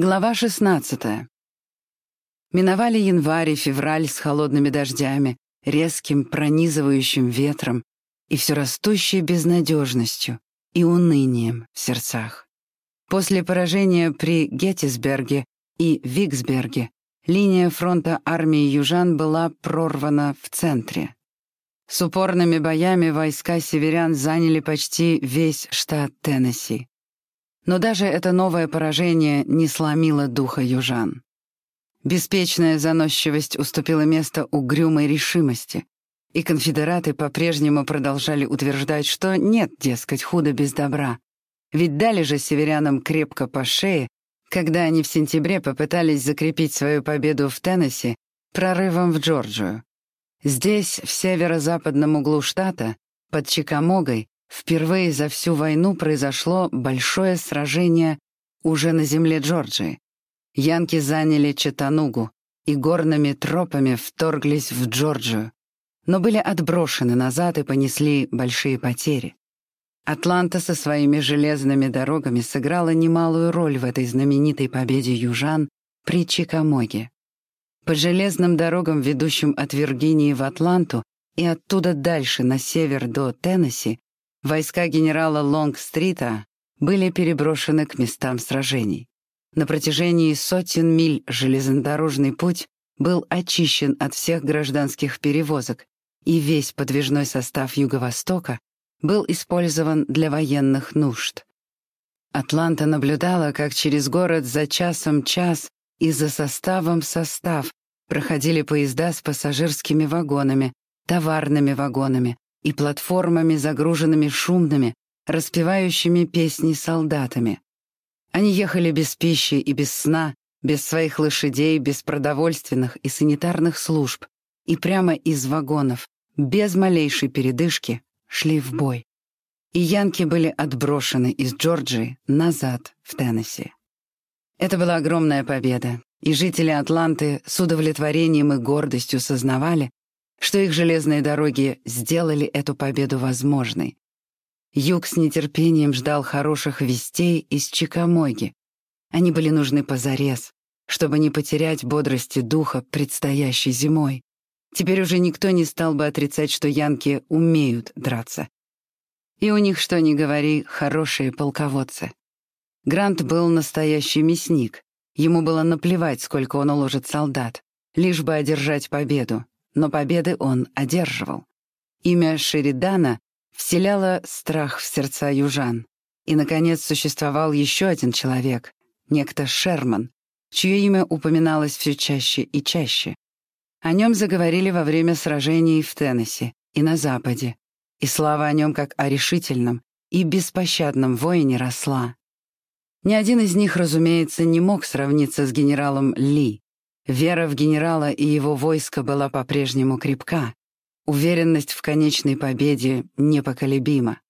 Глава 16. Миновали январь и февраль с холодными дождями, резким пронизывающим ветром и все растущей безнадежностью и унынием в сердцах. После поражения при Геттисберге и Виксберге линия фронта армии южан была прорвана в центре. С упорными боями войска северян заняли почти весь штат Теннесси. Но даже это новое поражение не сломило духа южан. Беспечная заносчивость уступила место угрюмой решимости, и конфедераты по-прежнему продолжали утверждать, что нет, дескать, худа без добра. Ведь дали же северянам крепко по шее, когда они в сентябре попытались закрепить свою победу в Теннесси прорывом в Джорджию. Здесь, в северо-западном углу штата, под Чикамогой, Впервые за всю войну произошло большое сражение уже на земле Джорджии. Янки заняли Чатанугу и горными тропами вторглись в Джорджию, но были отброшены назад и понесли большие потери. Атланта со своими железными дорогами сыграла немалую роль в этой знаменитой победе южан при Чикамоге. По железным дорогам, ведущим от Виргинии в Атланту и оттуда дальше на север до Теннесси, Войска генерала Лонгстрита были переброшены к местам сражений. На протяжении сотен миль железнодорожный путь был очищен от всех гражданских перевозок, и весь подвижной состав Юго-Востока был использован для военных нужд. Атланта наблюдала, как через город за часом час и за составом состав проходили поезда с пассажирскими вагонами, товарными вагонами, и платформами, загруженными шумными, распевающими песни солдатами. Они ехали без пищи и без сна, без своих лошадей, без продовольственных и санитарных служб, и прямо из вагонов, без малейшей передышки, шли в бой. И янки были отброшены из Джорджии назад в Теннесси. Это была огромная победа, и жители Атланты с удовлетворением и гордостью сознавали, что их железные дороги сделали эту победу возможной. Юг с нетерпением ждал хороших вестей из Чикамоги. Они были нужны позарез, чтобы не потерять бодрости духа предстоящей зимой. Теперь уже никто не стал бы отрицать, что янки умеют драться. И у них, что ни говори, хорошие полководцы. Грант был настоящий мясник. Ему было наплевать, сколько он уложит солдат, лишь бы одержать победу, но победы он одерживал. Имя Шеридана вселяло страх в сердца южан. И, наконец, существовал еще один человек, некто Шерман, чье имя упоминалось все чаще и чаще. О нем заговорили во время сражений в Теннесси и на Западе, и слава о нем как о решительном и беспощадном воине росла. Ни один из них, разумеется, не мог сравниться с генералом Ли, Вера в генерала и его войско была по-прежнему крепка, уверенность в конечной победе непоколебима.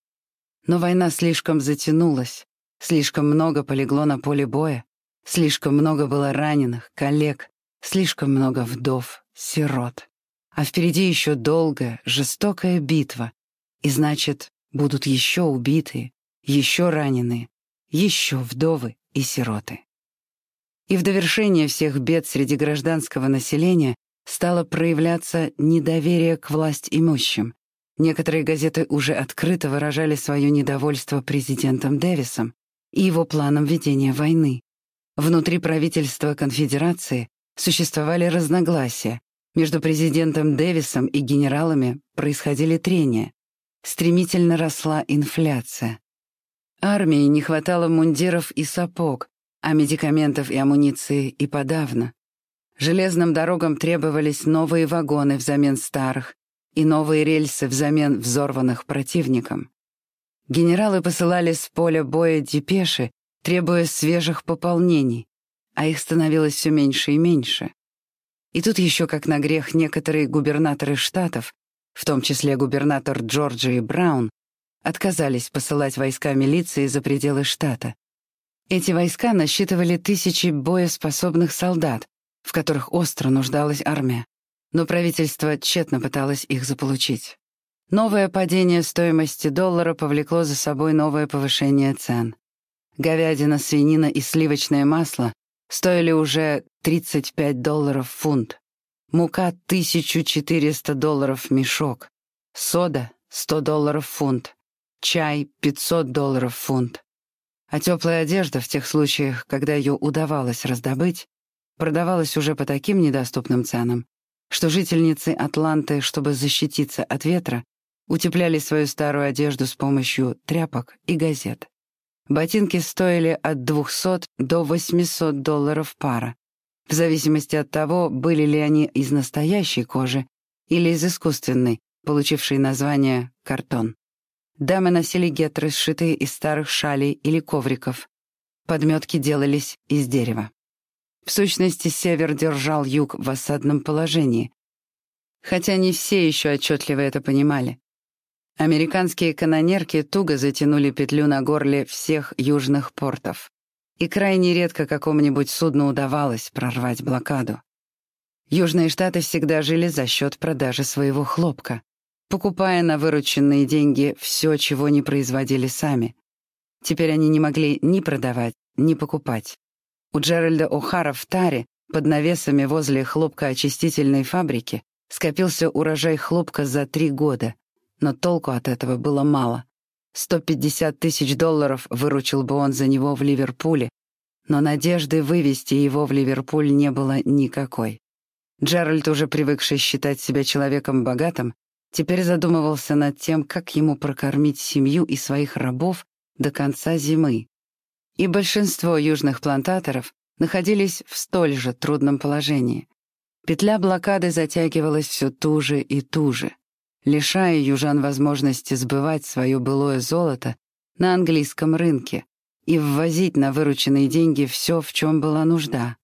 Но война слишком затянулась, слишком много полегло на поле боя, слишком много было раненых, коллег, слишком много вдов, сирот. А впереди еще долгая, жестокая битва, и значит, будут еще убитые, еще раненые, еще вдовы и сироты. И в довершение всех бед среди гражданского населения стало проявляться недоверие к власть имущим. Некоторые газеты уже открыто выражали свое недовольство президентом Дэвисом и его планом ведения войны. Внутри правительства конфедерации существовали разногласия. Между президентом Дэвисом и генералами происходили трения. Стремительно росла инфляция. Армии не хватало мундиров и сапог, а медикаментов и амуниции и подавно. Железным дорогам требовались новые вагоны взамен старых и новые рельсы взамен взорванных противником. Генералы посылали с поля боя депеши, требуя свежих пополнений, а их становилось все меньше и меньше. И тут еще, как на грех, некоторые губернаторы штатов, в том числе губернатор Джорджии Браун, отказались посылать войска милиции за пределы штата, эти войска насчитывали тысячи боеспособных солдат, в которых остро нуждалась армия, но правительство тщетно пыталось их заполучить. Новое падение стоимости доллара повлекло за собой новое повышение цен. Говядина, свинина и сливочное масло стоили уже 35 долларов фунт, мука 1400 долларов мешок, сода 100 долларов фунт, чай 500 долларов фунт. А теплая одежда в тех случаях, когда ее удавалось раздобыть, продавалась уже по таким недоступным ценам, что жительницы Атланты, чтобы защититься от ветра, утепляли свою старую одежду с помощью тряпок и газет. Ботинки стоили от 200 до 800 долларов пара, в зависимости от того, были ли они из настоящей кожи или из искусственной, получившей название «картон». Дамы носили гетры, сшитые из старых шалей или ковриков. Подметки делались из дерева. В сущности, север держал юг в осадном положении, хотя не все еще отчетливо это понимали. Американские канонерки туго затянули петлю на горле всех южных портов, и крайне редко какому-нибудь судну удавалось прорвать блокаду. Южные штаты всегда жили за счет продажи своего хлопка, покупая на вырученные деньги все, чего не производили сами. Теперь они не могли ни продавать, ни покупать. У Джеральда О'Хара в Таре, под навесами возле хлопкоочистительной фабрики, скопился урожай хлопка за три года, но толку от этого было мало. 150 тысяч долларов выручил бы он за него в Ливерпуле, но надежды вывести его в Ливерпуль не было никакой. Джеральд, уже привыкший считать себя человеком богатым, теперь задумывался над тем, как ему прокормить семью и своих рабов до конца зимы. И большинство южных плантаторов находились в столь же трудном положении. Петля блокады затягивалась все туже и туже лишая южан возможности сбывать свое былое золото на английском рынке и ввозить на вырученные деньги все, в чем была нужда.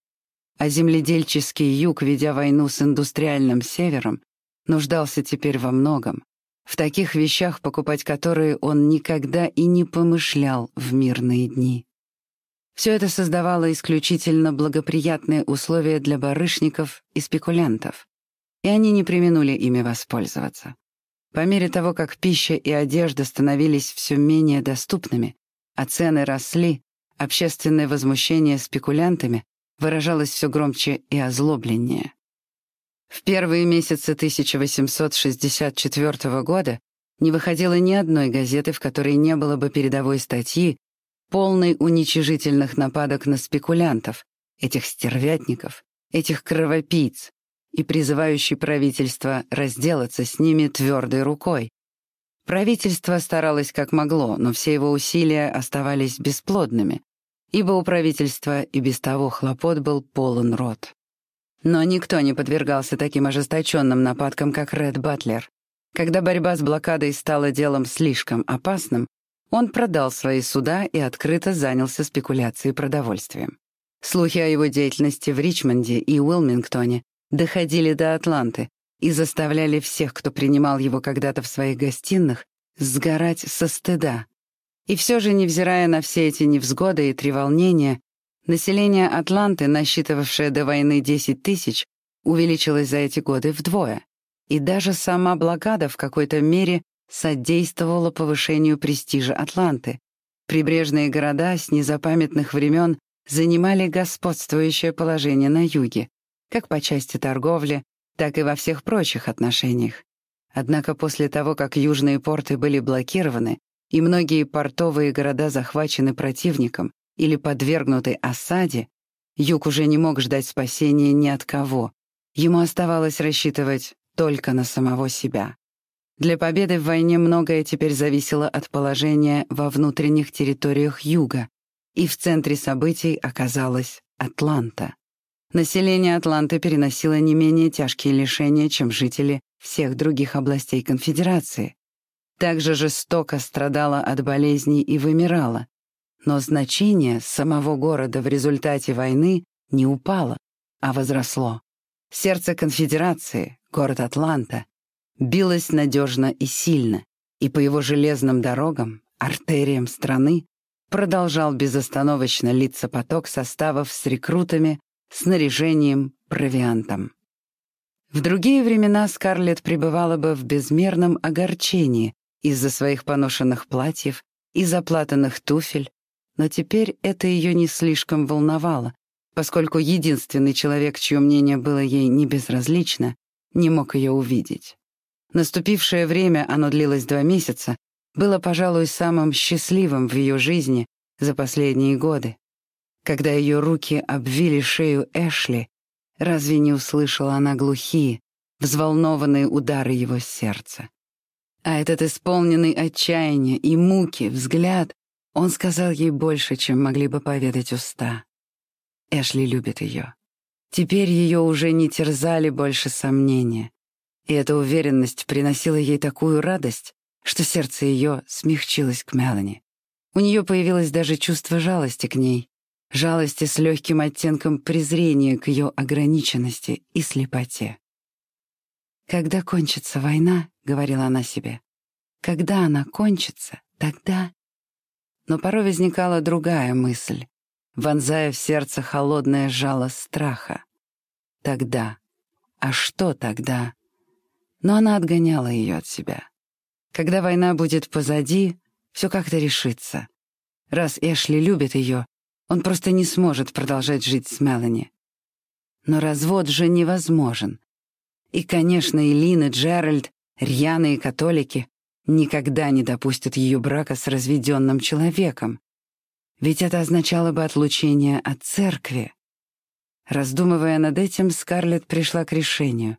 А земледельческий юг, ведя войну с индустриальным севером, нуждался теперь во многом, в таких вещах, покупать которые он никогда и не помышлял в мирные дни. Все это создавало исключительно благоприятные условия для барышников и спекулянтов, и они не применули ими воспользоваться. По мере того, как пища и одежда становились все менее доступными, а цены росли, общественное возмущение спекулянтами выражалось все громче и озлобленнее. В первые месяцы 1864 года не выходило ни одной газеты, в которой не было бы передовой статьи, полной уничижительных нападок на спекулянтов, этих стервятников, этих кровопийц, и призывающий правительство разделаться с ними твердой рукой. Правительство старалось как могло, но все его усилия оставались бесплодными, ибо у правительства и без того хлопот был полон рот. Но никто не подвергался таким ожесточенным нападкам, как Ред Батлер. Когда борьба с блокадой стала делом слишком опасным, он продал свои суда и открыто занялся спекуляцией продовольствием. Слухи о его деятельности в Ричмонде и Уилмингтоне доходили до Атланты и заставляли всех, кто принимал его когда-то в своих гостиных, сгорать со стыда. И все же, невзирая на все эти невзгоды и треволнения, население Атланты, насчитывавшее до войны 10 тысяч, увеличилось за эти годы вдвое. И даже сама блокада в какой-то мере содействовала повышению престижа Атланты. Прибрежные города с незапамятных времен занимали господствующее положение на юге, как по части торговли, так и во всех прочих отношениях. Однако после того, как южные порты были блокированы и многие портовые города захвачены противником или подвергнуты осаде, юг уже не мог ждать спасения ни от кого. Ему оставалось рассчитывать только на самого себя. Для победы в войне многое теперь зависело от положения во внутренних территориях юга, и в центре событий оказалась Атланта. Население Атланты переносило не менее тяжкие лишения, чем жители всех других областей конфедерации. Также жестоко страдало от болезней и вымирало. Но значение самого города в результате войны не упало, а возросло. Сердце конфедерации, город Атланта, билось надежно и сильно, и по его железным дорогам, артериям страны, продолжал безостановочно литься поток составов с рекрутами, снаряжением, провиантом. В другие времена Скарлетт пребывала бы в безмерном огорчении из-за своих поношенных платьев и заплатанных туфель, но теперь это ее не слишком волновало, поскольку единственный человек, чье мнение было ей не безразлично, не мог ее увидеть. Наступившее время, оно длилось два месяца, было, пожалуй, самым счастливым в ее жизни за последние годы. Когда ее руки обвили шею Эшли, разве не услышала она глухие, взволнованные удары его сердца? А этот исполненный отчаяния и муки взгляд, он сказал ей больше, чем могли бы поведать уста. Эшли любит ее. Теперь ее уже не терзали больше сомнения. И эта уверенность приносила ей такую радость, что сердце ее смягчилось к Мелани. У нее появилось даже чувство жалости к ней, жалости с легким оттенком презрения к ее ограниченности и слепоте. «Когда кончится война», — говорила она себе, — «когда она кончится, тогда...» Но порой возникала другая мысль, вонзая в сердце холодное жало страха. Тогда. А что тогда? Но она отгоняла ее от себя. Когда война будет позади, все как-то решится. Раз Эшли любит ее, он просто не сможет продолжать жить с Мелани. Но развод же невозможен. И, конечно, Элин и Джеральд, рьяные католики, никогда не допустят ее брака с разведенным человеком. Ведь это означало бы отлучение от церкви. Раздумывая над этим, Скарлетт пришла к решению.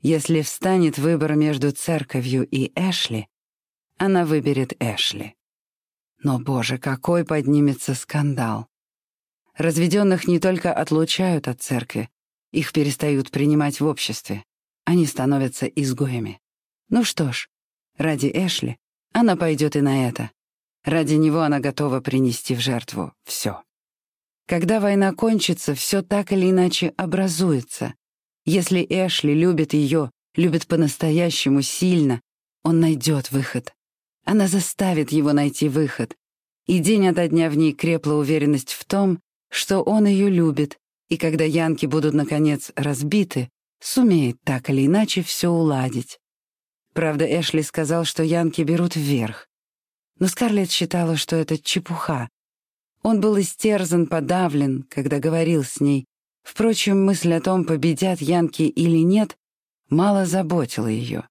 Если встанет выбор между церковью и Эшли, она выберет Эшли. Но, боже, какой поднимется скандал. Разведенных не только отлучают от церкви, их перестают принимать в обществе. Они становятся изгоями. Ну что ж, ради Эшли она пойдет и на это. Ради него она готова принести в жертву все. Когда война кончится, все так или иначе образуется. Если Эшли любит ее, любит по-настоящему сильно, он найдет выход. Она заставит его найти выход. И день ото дня в ней крепла уверенность в том, что он ее любит, и когда янки будут, наконец, разбиты, сумеет так или иначе все уладить. Правда, Эшли сказал, что янки берут вверх. Но Скарлетт считала, что это чепуха. Он был истерзан, подавлен, когда говорил с ней. Впрочем, мысль о том, победят янки или нет, мало заботила ее.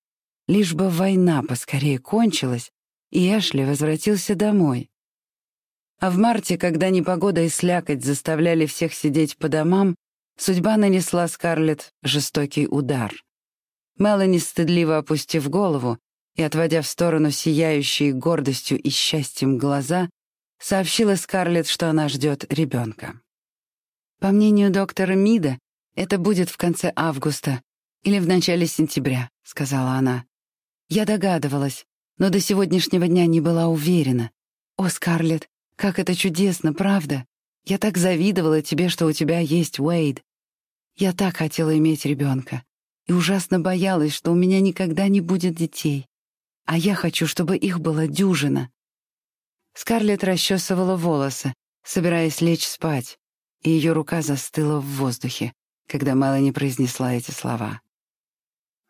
Лишь бы война поскорее кончилась, и Эшли возвратился домой. А в марте, когда непогода и слякоть заставляли всех сидеть по домам, судьба нанесла Скарлетт жестокий удар. Мелани, стыдливо опустив голову и отводя в сторону сияющие гордостью и счастьем глаза, сообщила Скарлетт, что она ждет ребенка. По мнению доктора Мида, это будет в конце августа или в начале сентября, сказала она. Я догадывалась, но до сегодняшнего дня не была уверена. О, Скарлетт, как это чудесно, правда? Я так завидовала тебе, что у тебя есть Уэйд. Я так хотела иметь ребенка и ужасно боялась, что у меня никогда не будет детей. А я хочу, чтобы их было дюжина. Скарлетт расчесывала волосы, собираясь лечь спать, и ее рука застыла в воздухе, когда Мелани произнесла эти слова.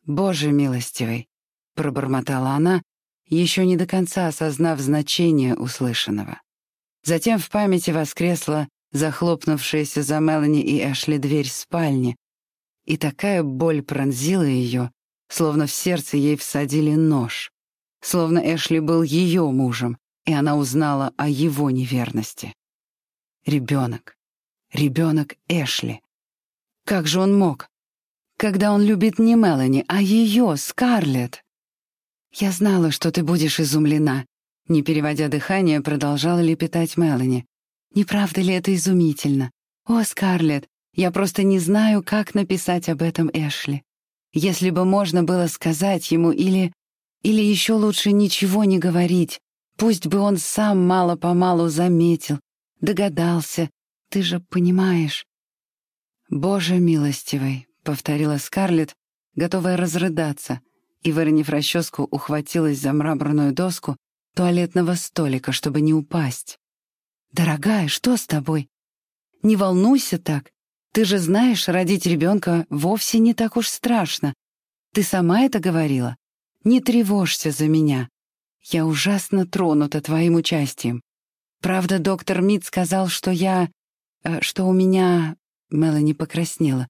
«Боже милостивый!» — пробормотала она, еще не до конца осознав значение услышанного. Затем в памяти воскресла захлопнувшаяся за Мелани и Эшли дверь спальни, и такая боль пронзила ее, словно в сердце ей всадили нож, словно Эшли был ее мужем, и она узнала о его неверности. Ребенок. Ребенок Эшли. Как же он мог? Когда он любит не Мелани, а ее, Скарлетт. «Я знала, что ты будешь изумлена», — не переводя дыхание, продолжала лепетать Мелани. «Не правда ли это изумительно? О, Скарлетт, я просто не знаю, как написать об этом Эшли. Если бы можно было сказать ему или... Или еще лучше ничего не говорить, Пусть бы он сам мало-помалу заметил, догадался. Ты же понимаешь. «Боже милостивый», — повторила Скарлетт, готовая разрыдаться, и, выронив расческу, ухватилась за мраморную доску туалетного столика, чтобы не упасть. «Дорогая, что с тобой? Не волнуйся так. Ты же знаешь, родить ребенка вовсе не так уж страшно. Ты сама это говорила. Не тревожься за меня. Я ужасно тронута твоим участием. Правда, доктор Мид сказал, что я... Э, что у меня Мелани покраснела.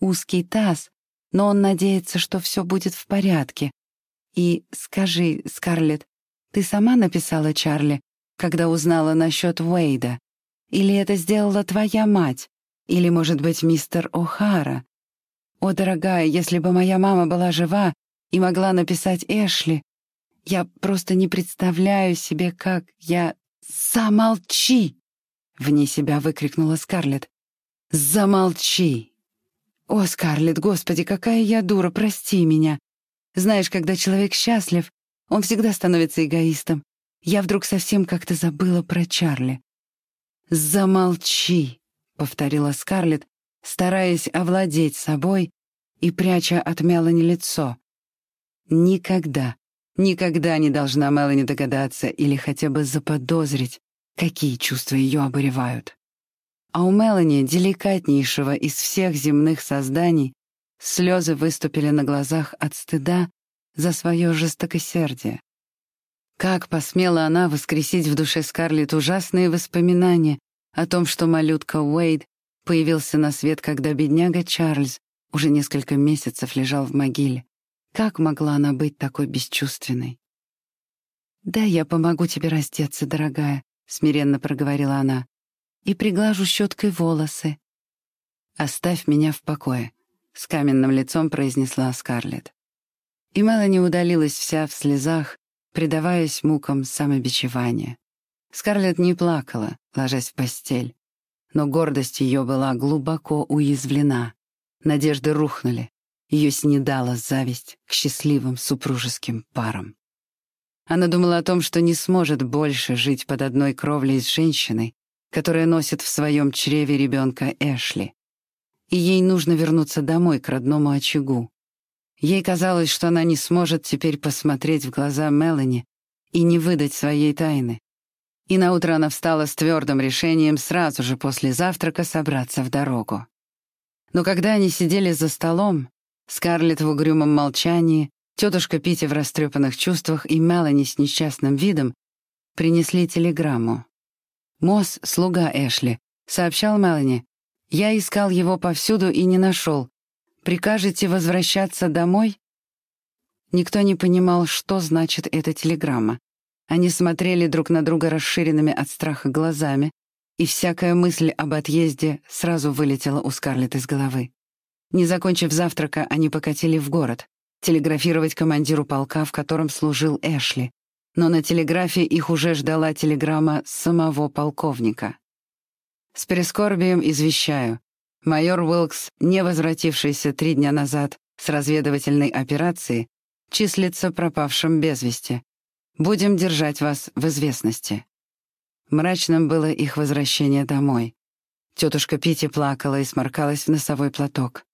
«Узкий таз, но он надеется, что все будет в порядке. И скажи, Скарлетт, ты сама написала Чарли, когда узнала насчет Уэйда? Или это сделала твоя мать? Или, может быть, мистер О'Хара? О, дорогая, если бы моя мама была жива и могла написать Эшли, я просто не представляю себе, как я... Замолчи! Вне себя выкрикнула Скарлетт. «Замолчи!» «О, Скарлетт, господи, какая я дура, прости меня. Знаешь, когда человек счастлив, он всегда становится эгоистом. Я вдруг совсем как-то забыла про Чарли». «Замолчи!» — повторила Скарлетт, стараясь овладеть собой и пряча от Мелани лицо. «Никогда, никогда не должна Мелани догадаться или хотя бы заподозрить, какие чувства ее обуревают. А у Мелани, деликатнейшего из всех земных созданий, слезы выступили на глазах от стыда за свое жестокосердие. Как посмела она воскресить в душе Скарлетт ужасные воспоминания о том, что малютка Уэйд появился на свет, когда бедняга Чарльз уже несколько месяцев лежал в могиле. Как могла она быть такой бесчувственной? «Да, я помогу тебе раздеться, дорогая», — смиренно проговорила она, «и приглажу щеткой волосы». «Оставь меня в покое», — с каменным лицом произнесла Скарлетт. И Мелани удалилась вся в слезах, предаваясь мукам самобичевания. Скарлетт не плакала, ложась в постель, но гордость ее была глубоко уязвлена. Надежды рухнули, ее снедала зависть к счастливым супружеским парам. Она думала о том, что не сможет больше жить под одной кровлей с женщиной, которая носит в своем чреве ребенка Эшли. И ей нужно вернуться домой, к родному очагу. Ей казалось, что она не сможет теперь посмотреть в глаза Мелани и не выдать своей тайны. И наутро она встала с твердым решением сразу же после завтрака собраться в дорогу. Но когда они сидели за столом, Скарлетт в угрюмом молчании, Тетушка Питти в растрепанных чувствах и Мелани с несчастным видом принесли телеграмму. Мосс, слуга Эшли, сообщал Мелани. «Я искал его повсюду и не нашел. Прикажете возвращаться домой?» Никто не понимал, что значит эта телеграмма. Они смотрели друг на друга расширенными от страха глазами, и всякая мысль об отъезде сразу вылетела у Скарлетт из головы. Не закончив завтрака, они покатили в город телеграфировать командиру полка, в котором служил Эшли. Но на телеграфе их уже ждала телеграмма самого полковника. С прискорбием извещаю. Майор Уилкс, не возвратившийся три дня назад с разведывательной операции, числится пропавшим без вести. Будем держать вас в известности. Мрачным было их возвращение домой. Тетушка Пити плакала и сморкалась в носовой платок.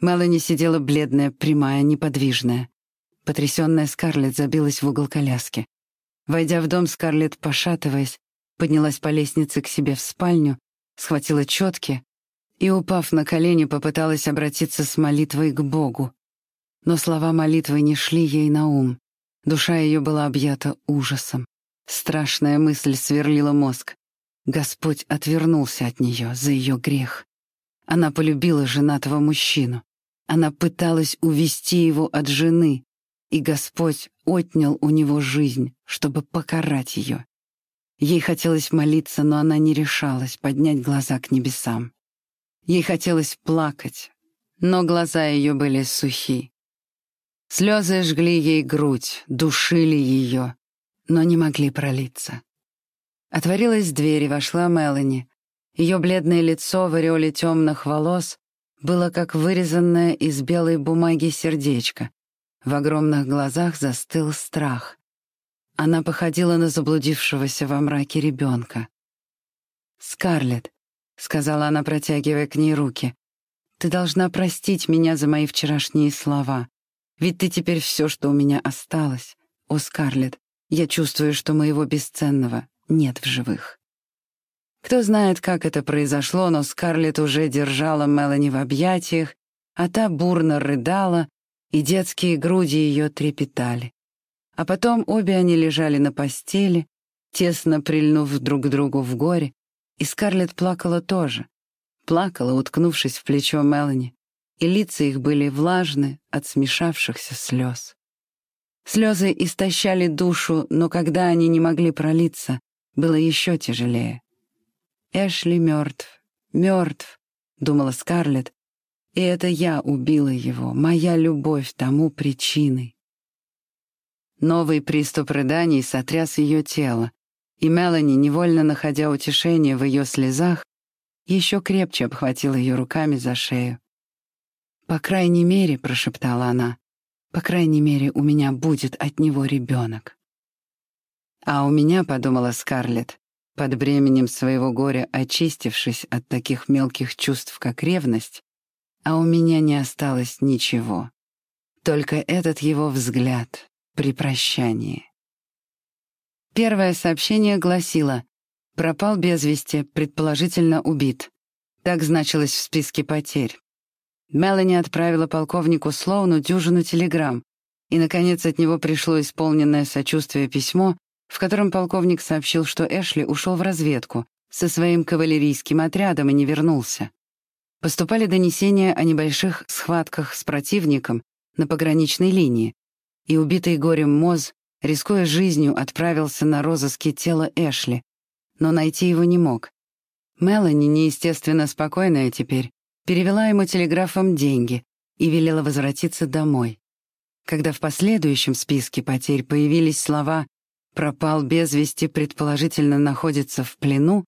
Мелани сидела бледная, прямая, неподвижная. Потрясённая Скарлетт забилась в угол коляски. Войдя в дом, Скарлетт, пошатываясь, поднялась по лестнице к себе в спальню, схватила чётки и, упав на колени, попыталась обратиться с молитвой к Богу. Но слова молитвы не шли ей на ум. Душа её была объята ужасом. Страшная мысль сверлила мозг. Господь отвернулся от неё за её грех. Она полюбила женатого мужчину. Она пыталась увести его от жены, и Господь отнял у него жизнь, чтобы покарать ее. Ей хотелось молиться, но она не решалась поднять глаза к небесам. Ей хотелось плакать, но глаза ее были сухи. Слезы жгли ей грудь, душили ее, но не могли пролиться. Отворилась дверь, и вошла Мелани. Ее бледное лицо в ореоле темных волос было как вырезанное из белой бумаги сердечко. В огромных глазах застыл страх. Она походила на заблудившегося во мраке ребенка. «Скарлетт», — сказала она, протягивая к ней руки, — «ты должна простить меня за мои вчерашние слова. Ведь ты теперь все, что у меня осталось. О, Скарлетт, я чувствую, что моего бесценного нет в живых». Кто знает, как это произошло, но Скарлетт уже держала Мелани в объятиях, а та бурно рыдала, и детские груди ее трепетали. А потом обе они лежали на постели, тесно прильнув друг к другу в горе, и Скарлетт плакала тоже. плакала, уткнувшись в плечо Мелани, и лица их были влажны от смешавшихся слез. Слезы истощали душу, но когда они не могли пролиться, было еще тяжелее. «Эшли мертв, мертв», — думала Скарлетт, и это я убила его, моя любовь тому причиной. Новый приступ рыданий сотряс ее тело, и Мелани, невольно находя утешение в ее слезах, еще крепче обхватила ее руками за шею. «По крайней мере», — прошептала она, — «по крайней мере, у меня будет от него ребенок». А у меня, — подумала Скарлетт, под бременем своего горя очистившись от таких мелких чувств, как ревность, а у меня не осталось ничего. Только этот его взгляд при прощании. Первое сообщение гласило «Пропал без вести, предположительно убит». Так значилось в списке потерь. Мелани отправила полковнику Слоуну дюжину телеграмм, и, наконец, от него пришло исполненное сочувствие письмо, в котором полковник сообщил, что Эшли ушел в разведку со своим кавалерийским отрядом и не вернулся. Поступали донесения о небольших схватках с противником на пограничной линии, и убитый горем Моз, рискуя жизнью, отправился на розыски тела Эшли, но найти его не мог. Мелани, неестественно спокойная теперь, перевела ему телеграфом деньги и велела возвратиться домой. Когда в последующем списке потерь появились слова «пропал без вести, предположительно находится в плену»,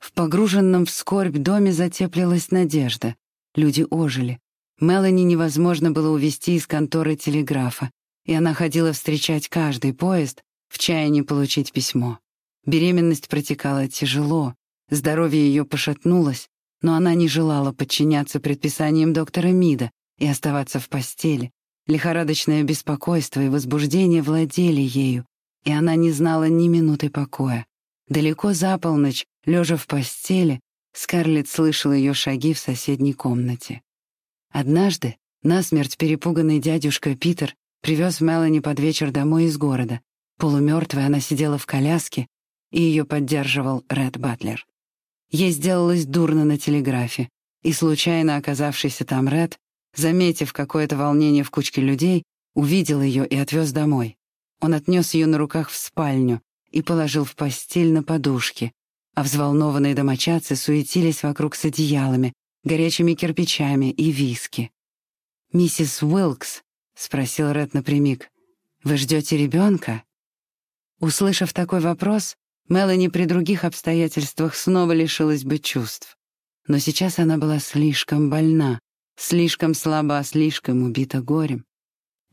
в погруженном в скорбь доме затеплилась надежда. Люди ожили. Мелани невозможно было увезти из конторы телеграфа, и она ходила встречать каждый поезд в чаянии получить письмо. Беременность протекала тяжело, здоровье ее пошатнулось, но она не желала подчиняться предписаниям доктора Мида и оставаться в постели. Лихорадочное беспокойство и возбуждение владели ею, и она не знала ни минуты покоя. Далеко за полночь, лежа в постели, Скарлетт слышала ее шаги в соседней комнате. Однажды насмерть перепуганный дядюшка Питер привез Мелани под вечер домой из города. Полумертвая она сидела в коляске, и ее поддерживал Ред Батлер. Ей сделалось дурно на телеграфе, и случайно оказавшийся там Ред, заметив какое-то волнение в кучке людей, увидел ее и отвез домой. Он отнес ее на руках в спальню и положил в постель на подушке, а взволнованные домочадцы суетились вокруг с одеялами, горячими кирпичами и виски. «Миссис Уилкс», — спросил Ред напрямик, — «вы ждете ребенка?» Услышав такой вопрос, Мелани при других обстоятельствах снова лишилась бы чувств. Но сейчас она была слишком больна, слишком слаба, слишком убита горем.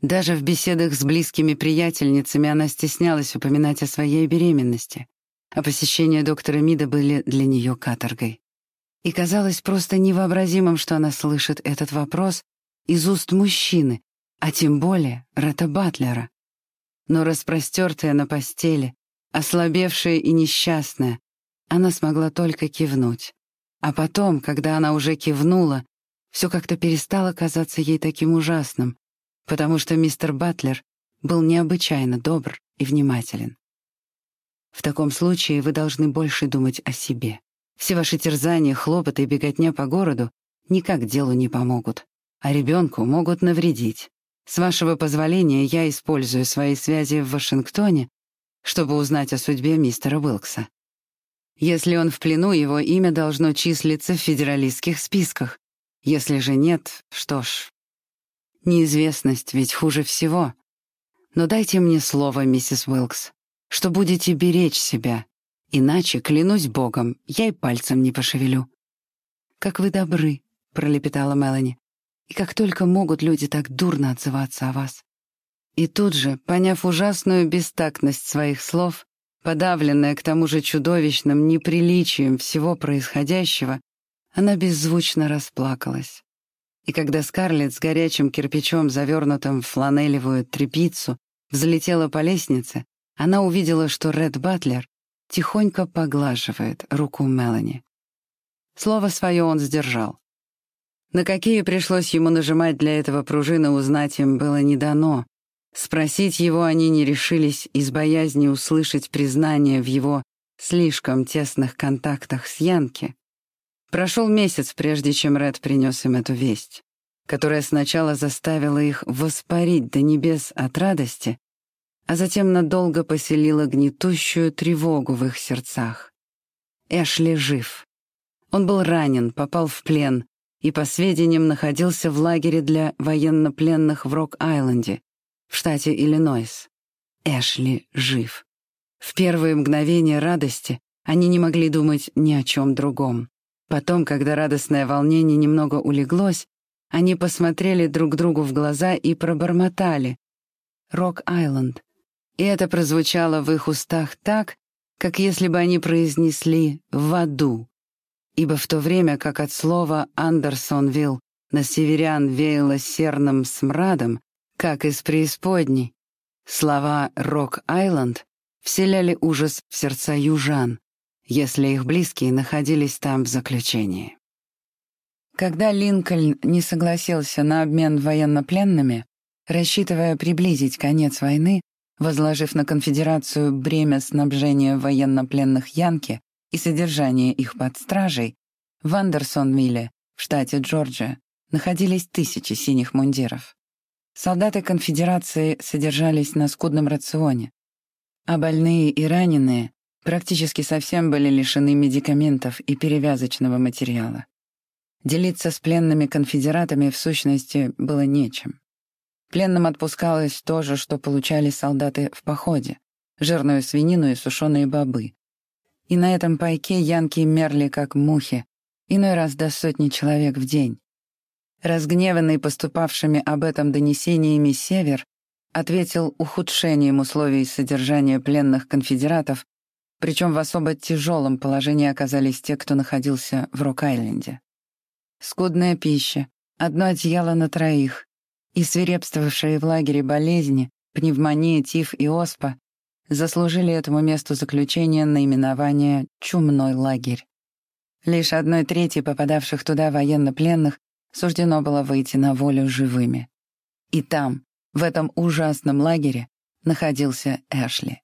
Даже в беседах с близкими приятельницами она стеснялась упоминать о своей беременности, а посещения доктора Мида были для нее каторгой. И казалось просто невообразимым, что она слышит этот вопрос из уст мужчины, а тем более Ретта Батлера. Но распростертая на постели, Ослабевшая и несчастная, она смогла только кивнуть. А потом, когда она уже кивнула, все как-то перестало казаться ей таким ужасным, потому что мистер Батлер был необычайно добр и внимателен. В таком случае вы должны больше думать о себе. Все ваши терзания, хлопоты и беготня по городу никак делу не помогут, а ребенку могут навредить. С вашего позволения я использую свои связи в Вашингтоне чтобы узнать о судьбе мистера Уилкса. Если он в плену, его имя должно числиться в федералистских списках. Если же нет, что ж... Неизвестность ведь хуже всего. Но дайте мне слово, миссис Уилкс, что будете беречь себя. Иначе, клянусь богом, я и пальцем не пошевелю. «Как вы добры», — пролепетала Мелани. «И как только могут люди так дурно отзываться о вас. И тут же, поняв ужасную бестактность своих слов, подавленная к тому же чудовищным неприличием всего происходящего, она беззвучно расплакалась. И когда Скарлетт с горячим кирпичом, завернутым в фланелевую тряпицу, взлетела по лестнице, она увидела, что Ред Батлер тихонько поглаживает руку Мелани. Слово свое он сдержал. На какие пришлось ему нажимать для этого пружины, узнать им было не дано, Спросить его они не решились из боязни услышать признание в его слишком тесных контактах с Янки. Прошел месяц, прежде чем Ред принес им эту весть, которая сначала заставила их воспарить до небес от радости, а затем надолго поселила гнетущую тревогу в их сердцах. Эшли жив. Он был ранен, попал в плен и, по сведениям, находился в лагере для военнопленных в Рок-Айленде, в штате Иллинойс. Эшли жив. В первые мгновения радости они не могли думать ни о чем другом. Потом, когда радостное волнение немного улеглось, они посмотрели друг другу в глаза и пробормотали «Рок-Айленд». И это прозвучало в их устах так, как если бы они произнесли «в аду», ибо в то время как от слова «Андерсонвилл» на северян веяло серным смрадом, как из преисподней, слова «Рок-Айленд» вселяли ужас в сердца южан, если их близкие находились там в заключении. Когда Линкольн не согласился на обмен военнопленными, рассчитывая приблизить конец войны, возложив на конфедерацию бремя снабжения военнопленных Янки и содержания их под стражей, в Андерсонвилле, в штате Джорджия, находились тысячи синих мундиров. Солдаты конфедерации содержались на скудном рационе, а больные и раненые практически совсем были лишены медикаментов и перевязочного материала. Делиться с пленными конфедератами в сущности было нечем. Пленным отпускалось то же, что получали солдаты в походе — жирную свинину и сушеные бобы. И на этом пайке янки мерли как мухи, иной раз до сотни человек в день. Разгневанный поступавшими об этом донесениями Север ответил ухудшением условий содержания пленных конфедератов, причем в особо тяжелом положении оказались те, кто находился в Рок-Айленде. Скудная пища, одно одеяло на троих и свирепствовавшие в лагере болезни, пневмония, тиф и оспа заслужили этому месту заключения наименование «чумной лагерь». Лишь одной трети попадавших туда военнопленных суждено было выйти на волю живыми. И там, в этом ужасном лагере, находился Эшли.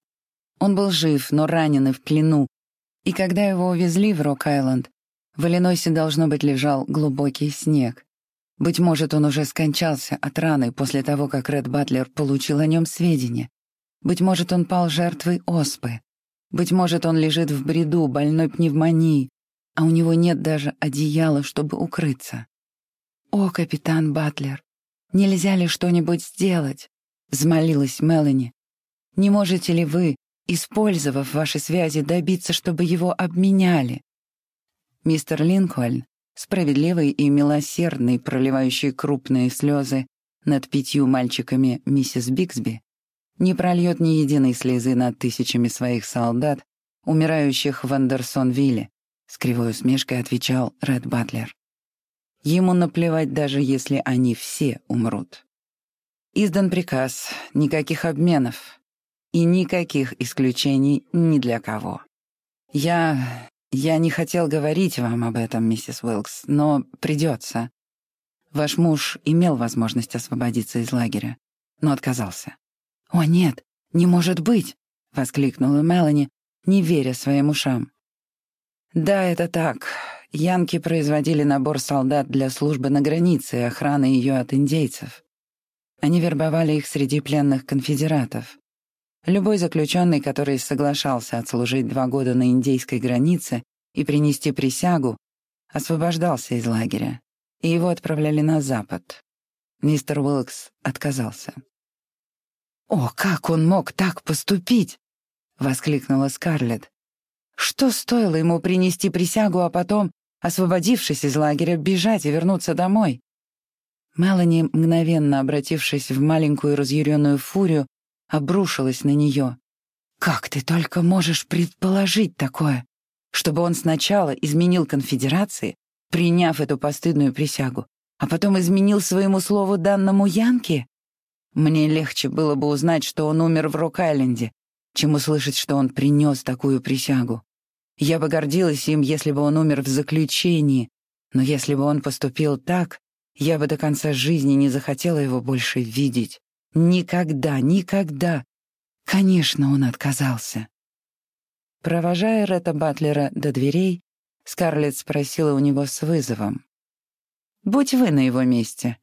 Он был жив, но ранен и в плену, и когда его увезли в Рок-Айленд, в Иллинойсе, должно быть, лежал глубокий снег. Быть может, он уже скончался от раны после того, как Ред Батлер получил о нем сведения. Быть может, он пал жертвой оспы. Быть может, он лежит в бреду, больной пневмонией, а у него нет даже одеяла, чтобы укрыться. «О, капитан Батлер, нельзя ли что-нибудь сделать?» — взмолилась Мелани. «Не можете ли вы, использовав ваши связи, добиться, чтобы его обменяли?» Мистер Линкольн, справедливый и милосердный, проливающий крупные слезы над пятью мальчиками миссис Биксби, не прольет ни единой слезы над тысячами своих солдат, умирающих в Андерсонвилле, с кривой усмешкой отвечал Ред Батлер. Ему наплевать, даже если они все умрут. Издан приказ, никаких обменов и никаких исключений ни для кого. Я «Я не хотел говорить вам об этом, миссис Уилкс, но придется. Ваш муж имел возможность освободиться из лагеря, но отказался». «О, нет, не может быть!» — воскликнула Мелани, не веря своим ушам. «Да, это так. Янки производили набор солдат для службы на границе и охраны ее от индейцев. Они вербовали их среди пленных конфедератов. Любой заключенный, который соглашался отслужить два года на индейской границе и принести присягу, освобождался из лагеря, и его отправляли на запад. Мистер Уилкс отказался. «О, как он мог так поступить?» — воскликнула Скарлетт. «Что стоило ему принести присягу, а потом, освободившись из лагеря, бежать и вернуться домой?» Мелани, мгновенно обратившись в маленькую разъяренную фурию, обрушилась на нее. «Как ты только можешь предположить такое? Чтобы он сначала изменил конфедерации, приняв эту постыдную присягу, а потом изменил своему слову данному Янке? Мне легче было бы узнать, что он умер в Рок-Айленде, чем услышать, что он принес такую присягу. Я бы гордилась им, если бы он умер в заключении, но если бы он поступил так, я бы до конца жизни не захотела его больше видеть. Никогда, никогда. Конечно, он отказался. Провожая Ретта Батлера до дверей, Скарлетт спросила у него с вызовом. «Будь вы на его месте,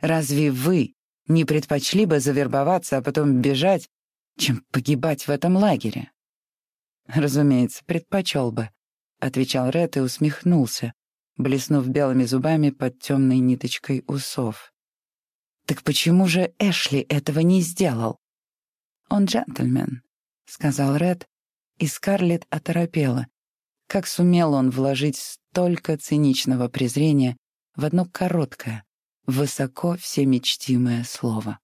разве вы не предпочли бы завербоваться, а потом бежать, чем погибать в этом лагере?» «Разумеется, предпочел бы», — отвечал Ред и усмехнулся, блеснув белыми зубами под темной ниточкой усов. «Так почему же Эшли этого не сделал?» «Он джентльмен», — сказал Ред, и Скарлетт оторопела. Как сумел он вложить столько циничного презрения в одно короткое, высоко всемечтимое слово?